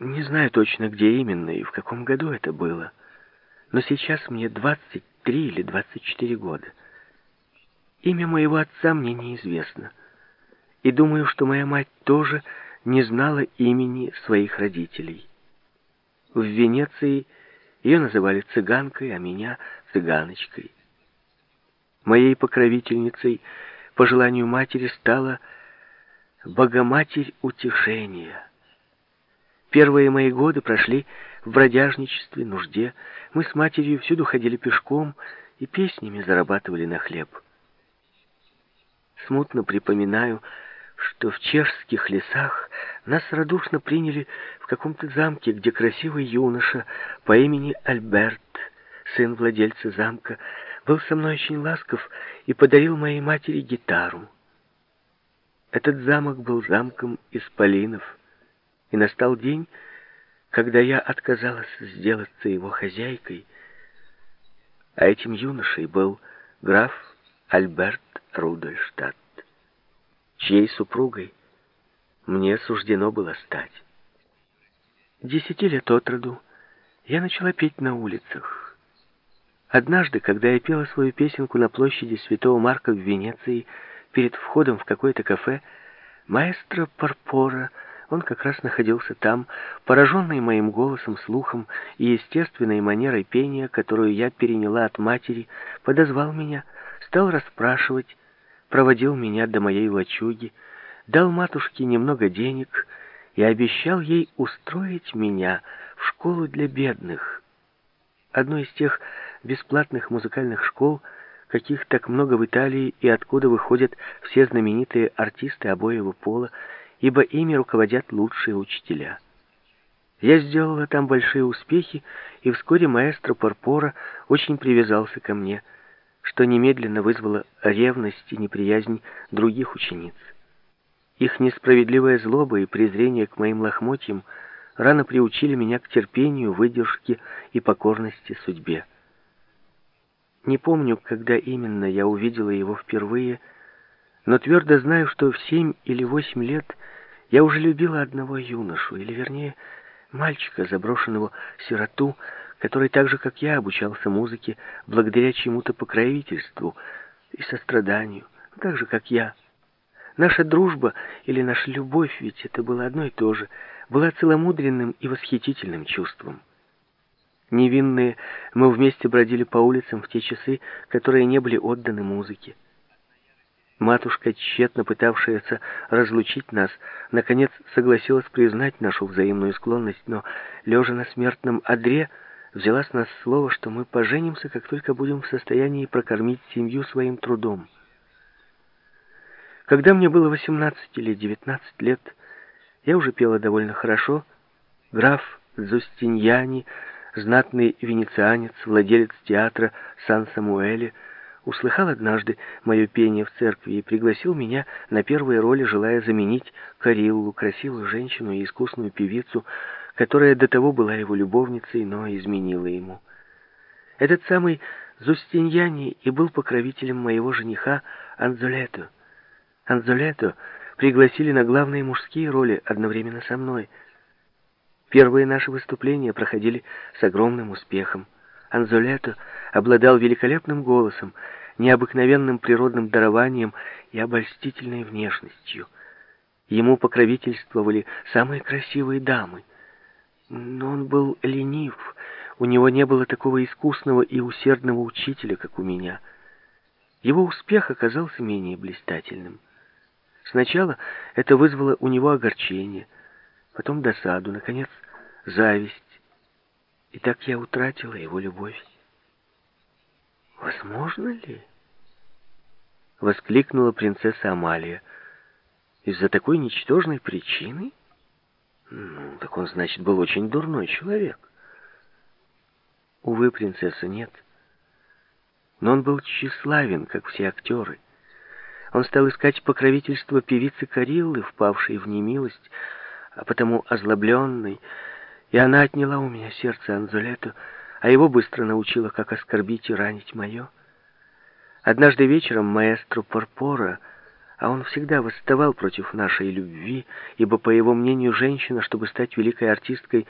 Не знаю точно, где именно и в каком году это было, но сейчас мне 23 или 24 года. Имя моего отца мне неизвестно, и думаю, что моя мать тоже не знала имени своих родителей. В Венеции ее называли цыганкой, а меня цыганочкой. Моей покровительницей по желанию матери стала Богоматерь Утешения. Первые мои годы прошли в бродяжничестве, нужде. Мы с матерью всюду ходили пешком и песнями зарабатывали на хлеб. Смутно припоминаю, что в чешских лесах нас радушно приняли в каком-то замке, где красивый юноша по имени Альберт, сын владельца замка, был со мной очень ласков и подарил моей матери гитару. Этот замок был замком исполинов, и настал день, когда я отказалась сделаться его хозяйкой, а этим юношей был граф Альберт Рудольштадт, чьей супругой мне суждено было стать. Десяти лет от роду я начала петь на улицах. Однажды, когда я пела свою песенку на площади Святого Марка в Венеции, перед входом в какое-то кафе, маэстро Парпора, он как раз находился там, пораженный моим голосом, слухом и естественной манерой пения, которую я переняла от матери, подозвал меня, стал расспрашивать, проводил меня до моей лачуги, дал матушке немного денег и обещал ей устроить меня в школу для бедных. Одну из тех бесплатных музыкальных школ, каких так много в Италии и откуда выходят все знаменитые артисты обоего пола, ибо ими руководят лучшие учителя. Я сделала там большие успехи, и вскоре маэстро Порпора очень привязался ко мне, что немедленно вызвало ревность и неприязнь других учениц. Их несправедливая злоба и презрение к моим лохмотьям рано приучили меня к терпению, выдержке и покорности судьбе. Не помню, когда именно я увидела его впервые, но твердо знаю, что в семь или восемь лет я уже любила одного юношу, или вернее, мальчика, заброшенного сироту, который так же, как я, обучался музыке благодаря чему-то покровительству и состраданию, так же, как я. Наша дружба или наша любовь, ведь это было одно и то же, была целомудренным и восхитительным чувством. Невинные, мы вместе бродили по улицам в те часы, которые не были отданы музыке. Матушка, тщетно пытавшаяся разлучить нас, наконец согласилась признать нашу взаимную склонность, но, лежа на смертном одре, взяла с нас слово, что мы поженимся, как только будем в состоянии прокормить семью своим трудом. Когда мне было 18 или 19 лет, я уже пела довольно хорошо. Граф Зустиньяни знатный венецианец, владелец театра Сан-Самуэле, услыхал однажды мое пение в церкви и пригласил меня на первые роли, желая заменить Кариллу, красивую женщину и искусную певицу, которая до того была его любовницей, но изменила ему. Этот самый Зустиньяни и был покровителем моего жениха Анзолето. Анзолето пригласили на главные мужские роли одновременно со мной — Первые наши выступления проходили с огромным успехом. Анзолето обладал великолепным голосом, необыкновенным природным дарованием и обольстительной внешностью. Ему покровительствовали самые красивые дамы. Но он был ленив, у него не было такого искусного и усердного учителя, как у меня. Его успех оказался менее блистательным. Сначала это вызвало у него огорчение — потом досаду, наконец, зависть. И так я утратила его любовь. «Возможно ли?» — воскликнула принцесса Амалия. «Из-за такой ничтожной причины? Ну, так он, значит, был очень дурной человек». «Увы, принцесса, нет. Но он был тщеславен, как все актеры. Он стал искать покровительство певицы Кариллы, впавшей в немилость, а потому озлобленный, и она отняла у меня сердце Анзулету, а его быстро научила, как оскорбить и ранить мое. Однажды вечером маэстро Порпора а он всегда восставал против нашей любви, ибо, по его мнению, женщина, чтобы стать великой артисткой,